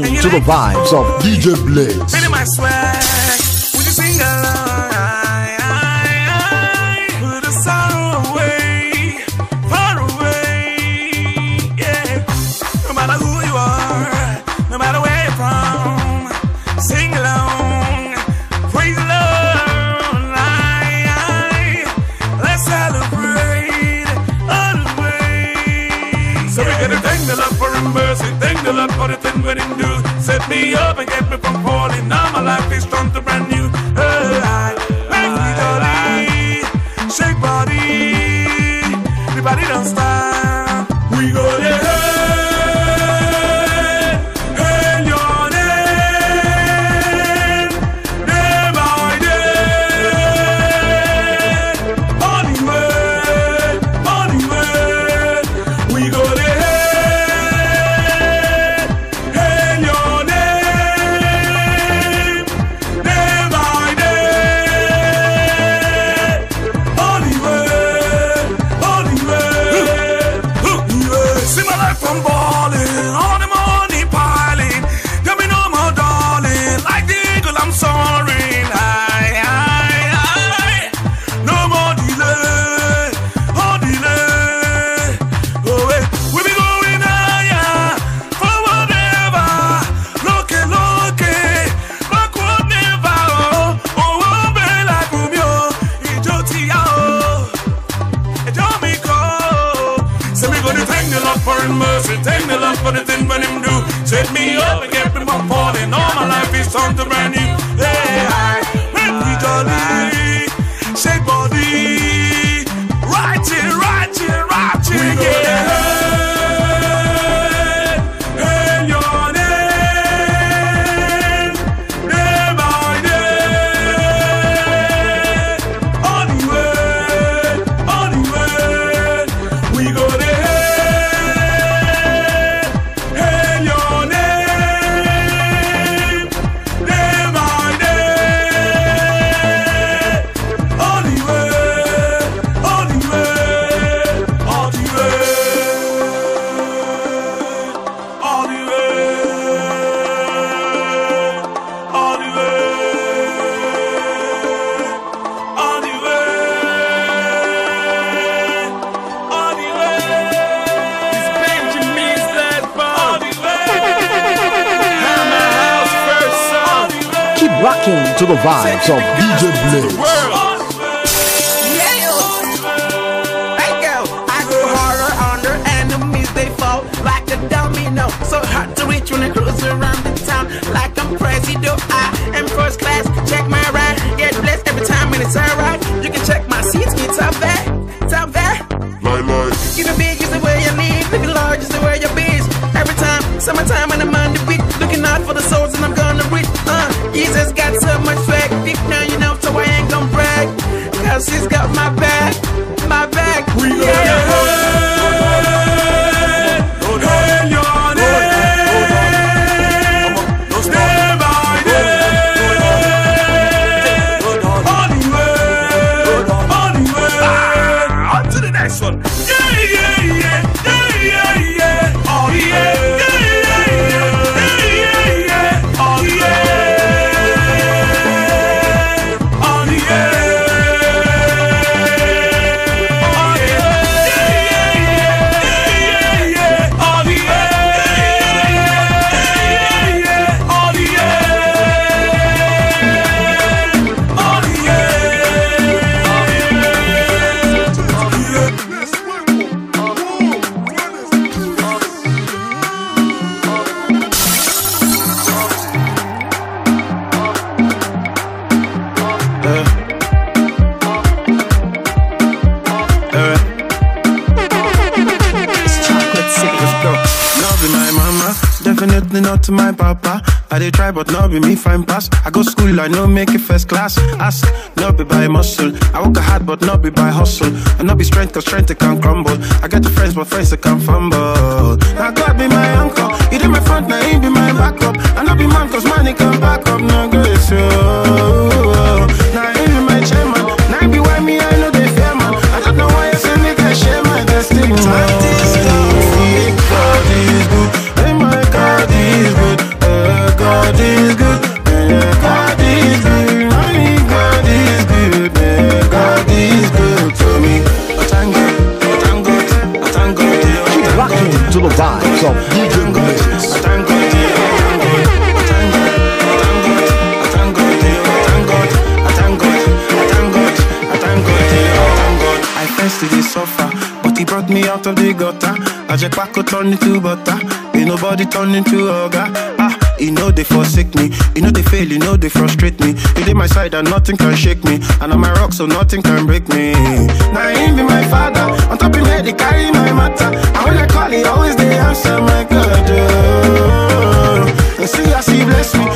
rocking to the vibes of DJ Blaze. Make Project Paco turn into butter. Ain't nobody turn into ogre. Ah, you know they forsake me. You know they fail, you know they frustrate me. You did my side and nothing can shake me. And I'm my rock, so nothing can break me. Now him be my father. On top of me, they carry my matter. And when I call, he always they answer my God. Oh. See, I see, bless me.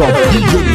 of DJ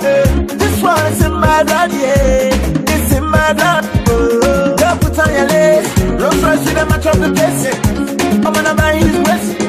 This one is my murder, yeah. It's a murder. Oh. Don't put on your lace. No friends with them, I trouble the place. I'm gonna buy his waist.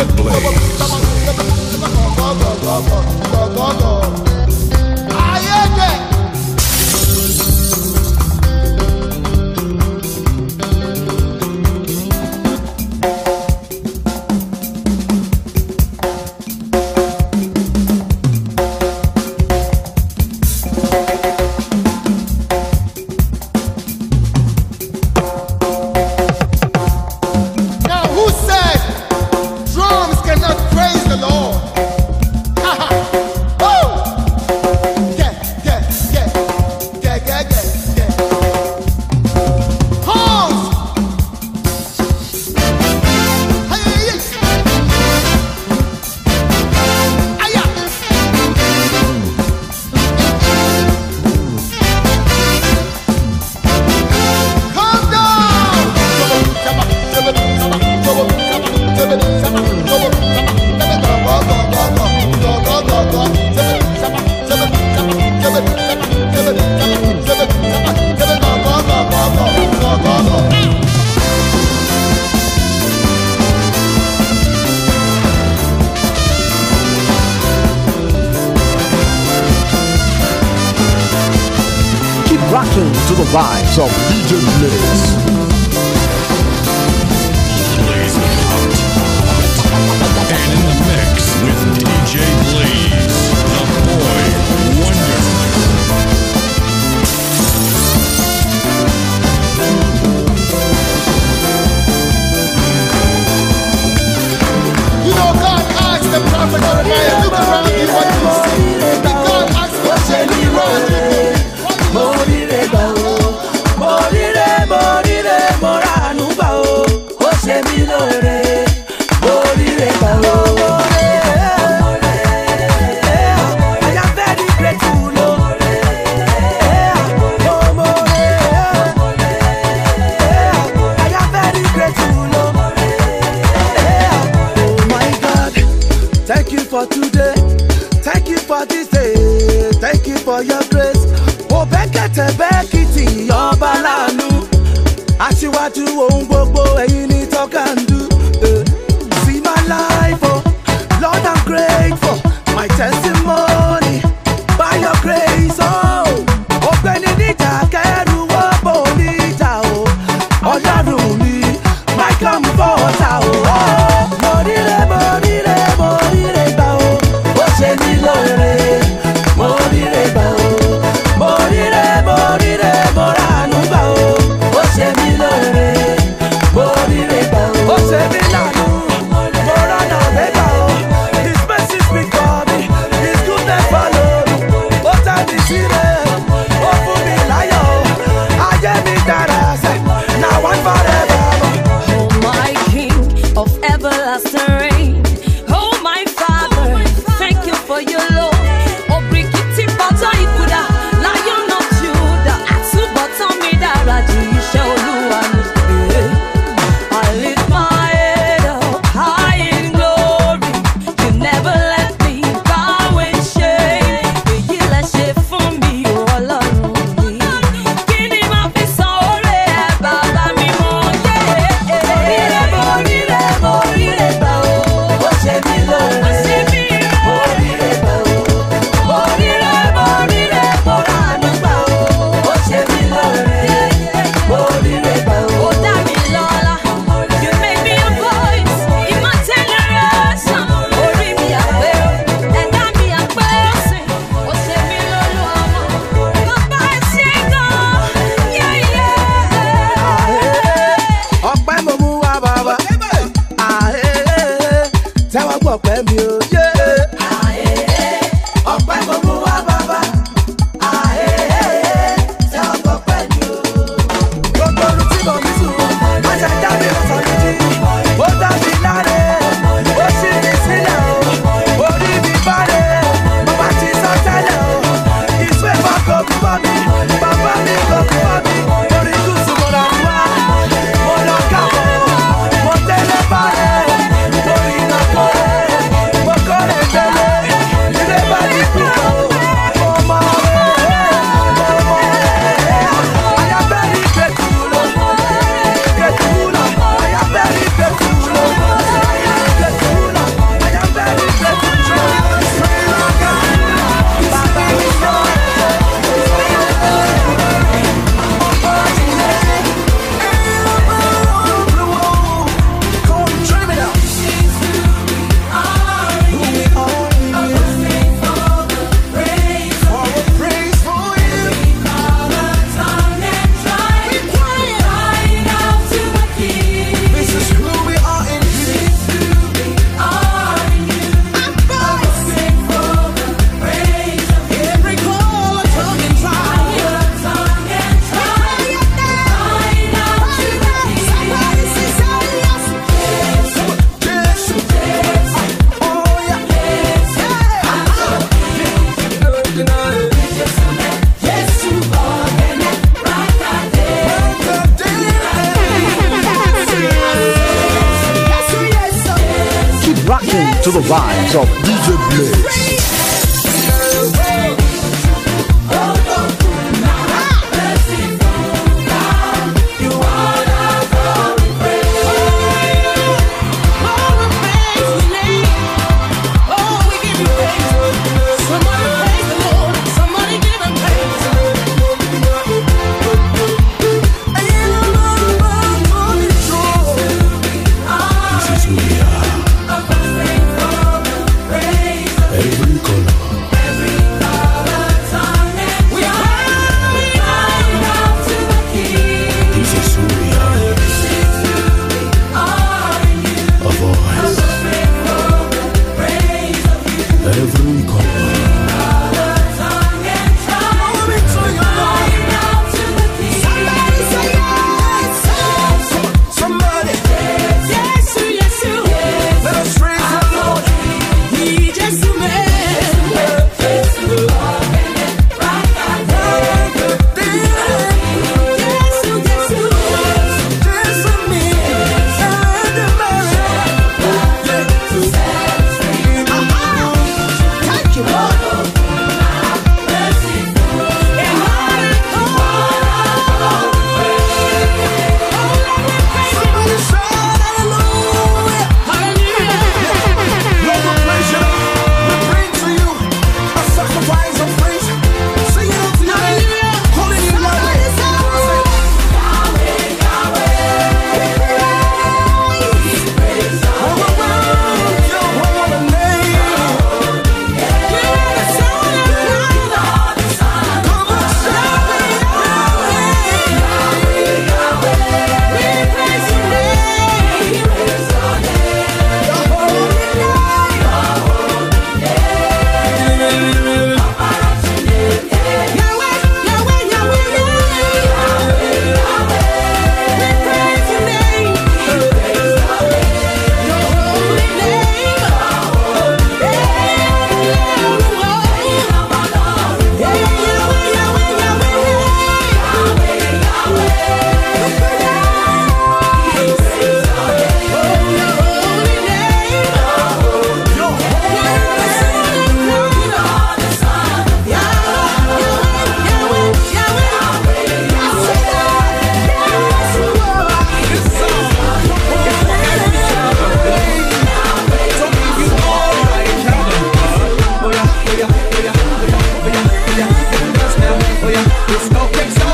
ablaze.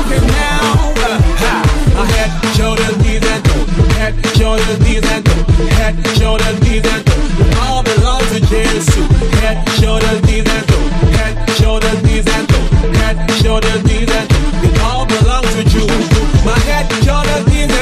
broken down. Uh-huh. Head, shoulders, knees, and toes. Head, shoulders, knees, and toes. Head, shoulders, knees, and toes. It all belongs to Jesus. Head, shoulders, knees, and toes. Head, shoulders, knees, and toes. Head, shoulders, knees, and toes. It all belongs to you. My head, shoulders, knees, and.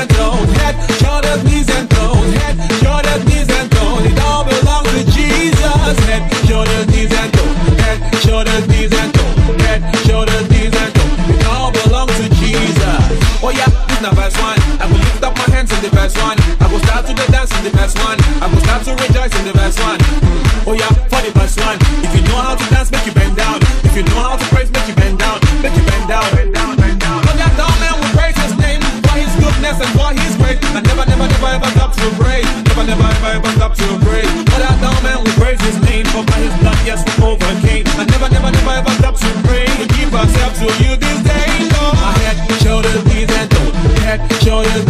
the best one. I go start to the dance in the best one. I go start to rejoice in the best one. Oh yeah, for the best one. If you know how to dance, make you bend down. If you know how to praise, make you bend down. Make you bend down. Bend down, bend oh, man, we praise his name for his goodness and for his grace. I never, never, never ever stop to pray. Never, never, ever ever stop to pray. But at that man, will praise his name for by his blood, yes we overcame. I never, never, never ever stop to pray. We give ourselves to you this day, Lord. My head, shoulders, knees and toes. Head, shoulders.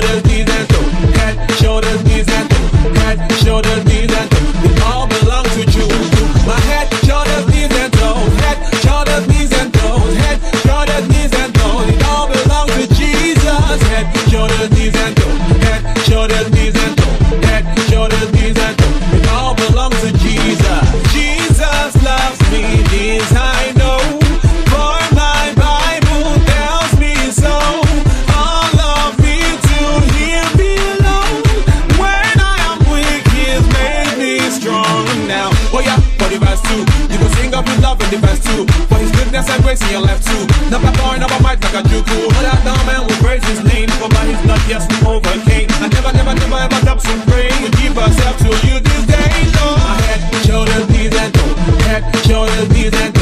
señores you. For his goodness and grace, he left you. Not a boy, not a might, not a juku. But that dumb man will praise his name. For by his blood, yes, we overcame. I never, never, never ever stop some praise. We give ourselves to you this day, Lord. Head, shoulders, knees, and toes. Head, shoulders, knees, and toes.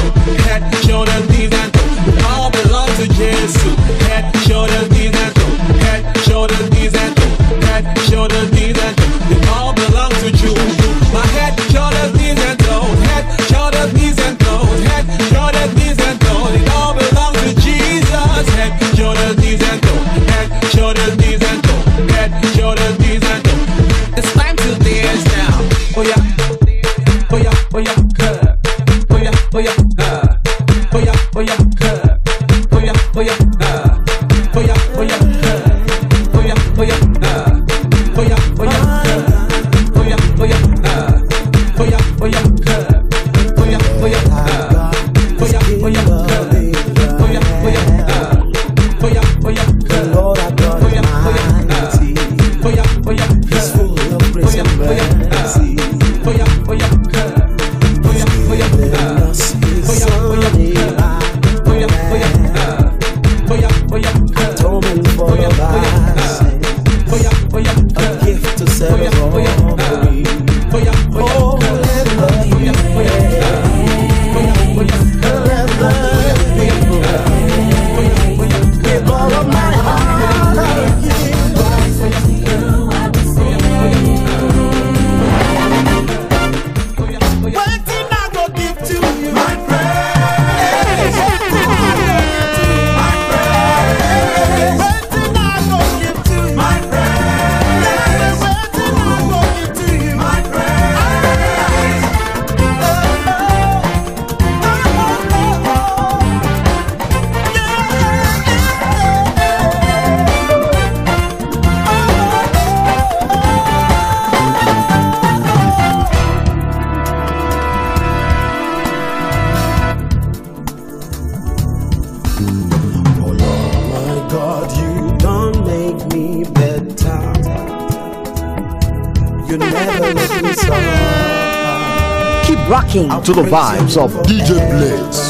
to the vibes of DJ Blaze.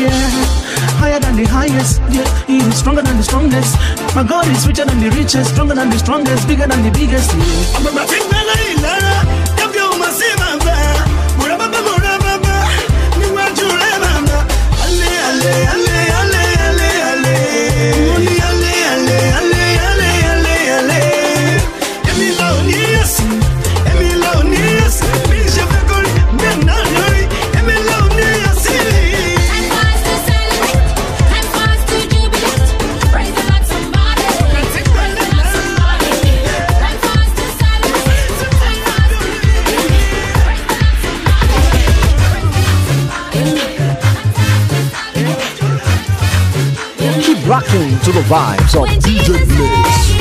yeah. Higher than the highest, yeah. He is stronger than the strongest. My God is richer than the richest, stronger than the strongest, bigger than the biggest, yeah. tuned to the vibes of DJ Blaze.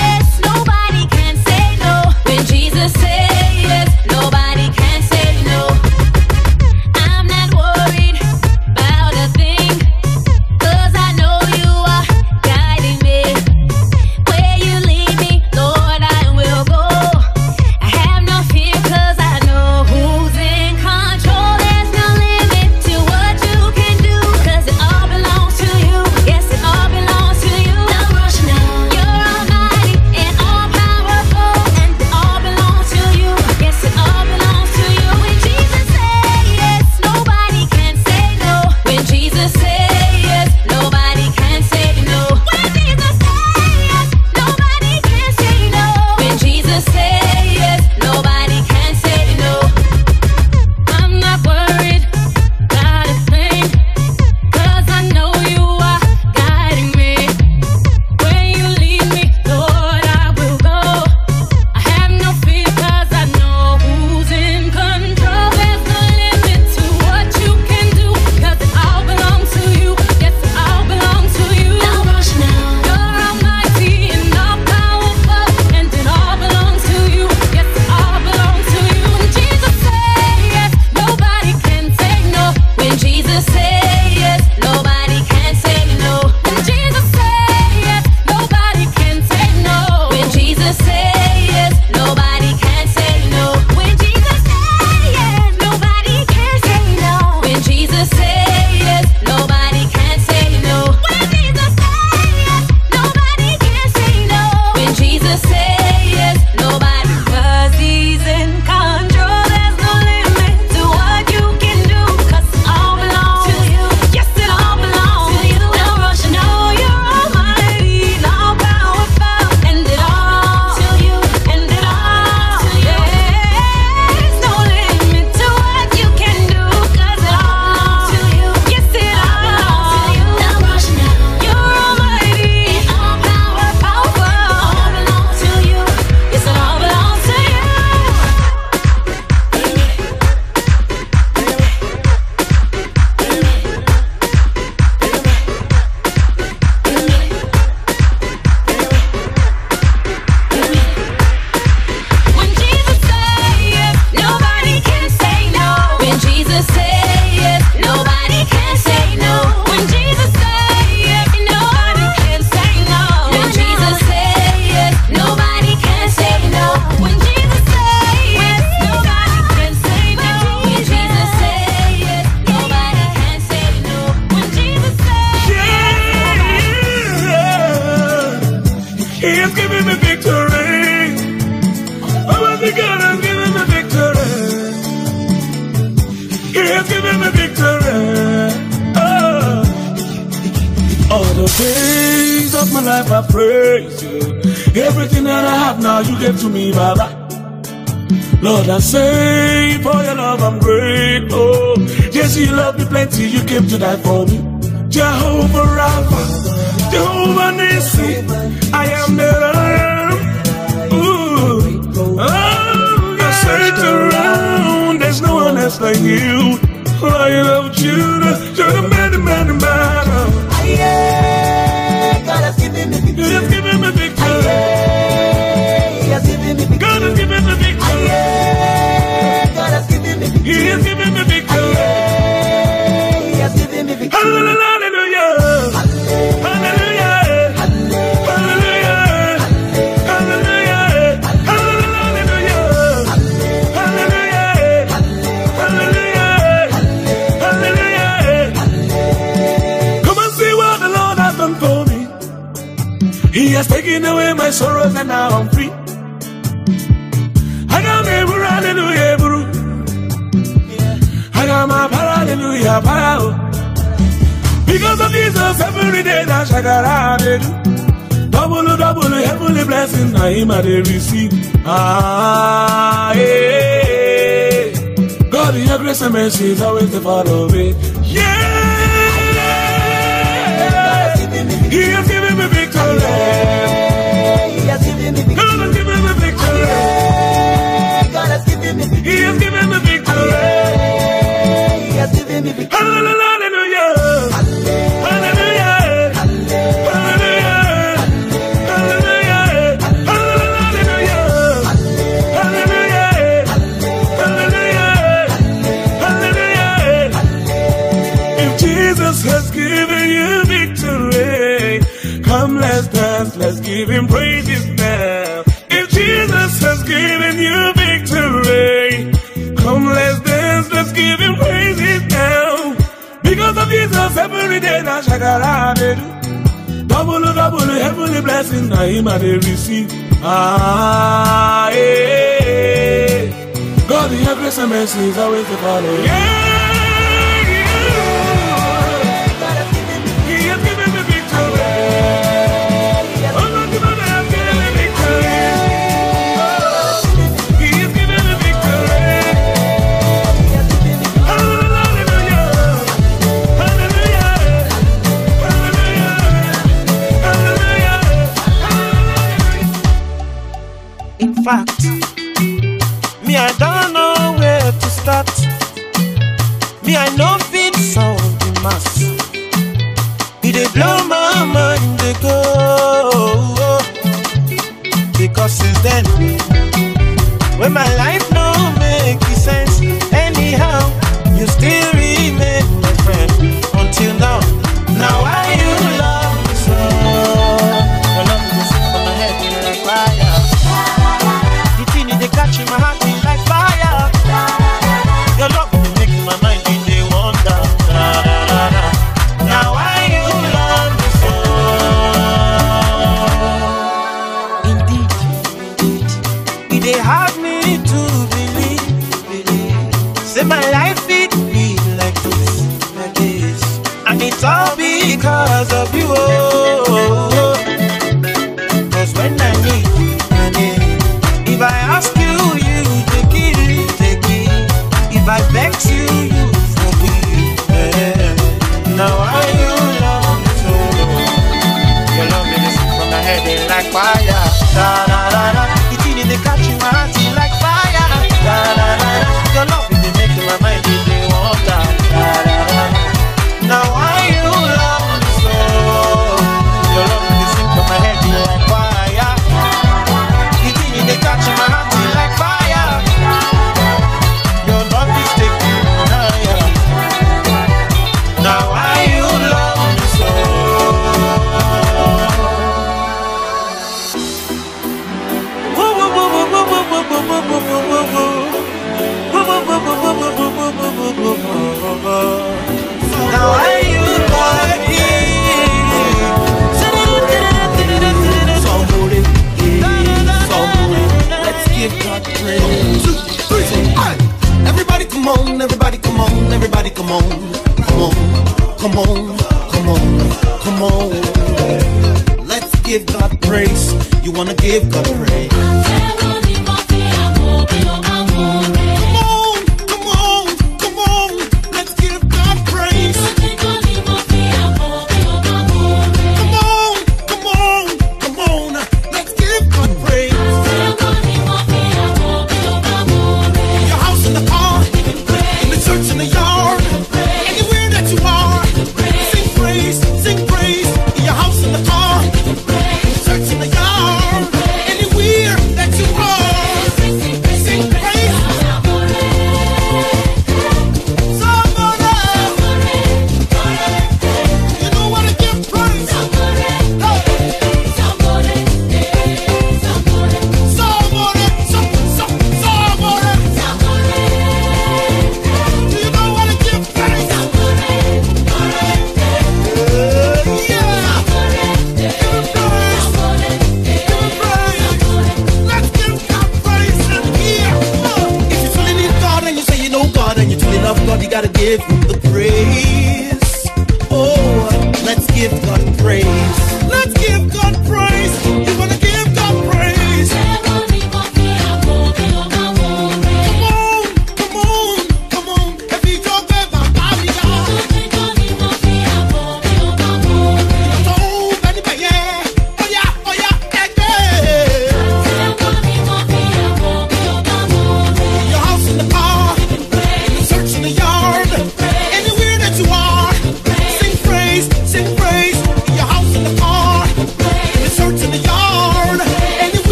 To me, Baba. Lord, I say for your love I'm grateful. Oh. Yes, you love me plenty, you came to die for me. Jehovah Rapha, Jehovah Nissi, I am the I am. Ooh, oh, I searched around, there's no one else like you. Oh, Lion of Judah, you're the man, the man, the man. He has taken away my sorrows and now I'm free. I got me, hallelujah, bro. I got my hallelujah, power. Jesus, every day that shakara they do. Double, double, heavenly blessing, I him I they receive. Ah, yeah. God, in your grace and mercy is always the follow me. Yeah. He has given me victory. He has given me victory. God has given me victory. God has given me victory. He has given me victory. He has given me victory. Hallelujah. Hallelujah. Let's give him praises now. If Jesus has given you victory, come let's dance, let's give him praises now. Because of Jesus, every day na shakara. Double, double, heavenly blessing, na him I receive. Ah, yeah. God, your grace and mercy is always the follow. Yeah. Since then, when my life no make sense, anyhow you still remain my friend until now. Now why you love Everybody come on, everybody come on, everybody come on, come on, come on, come on, come on. Let's give God praise. You wanna give God praise.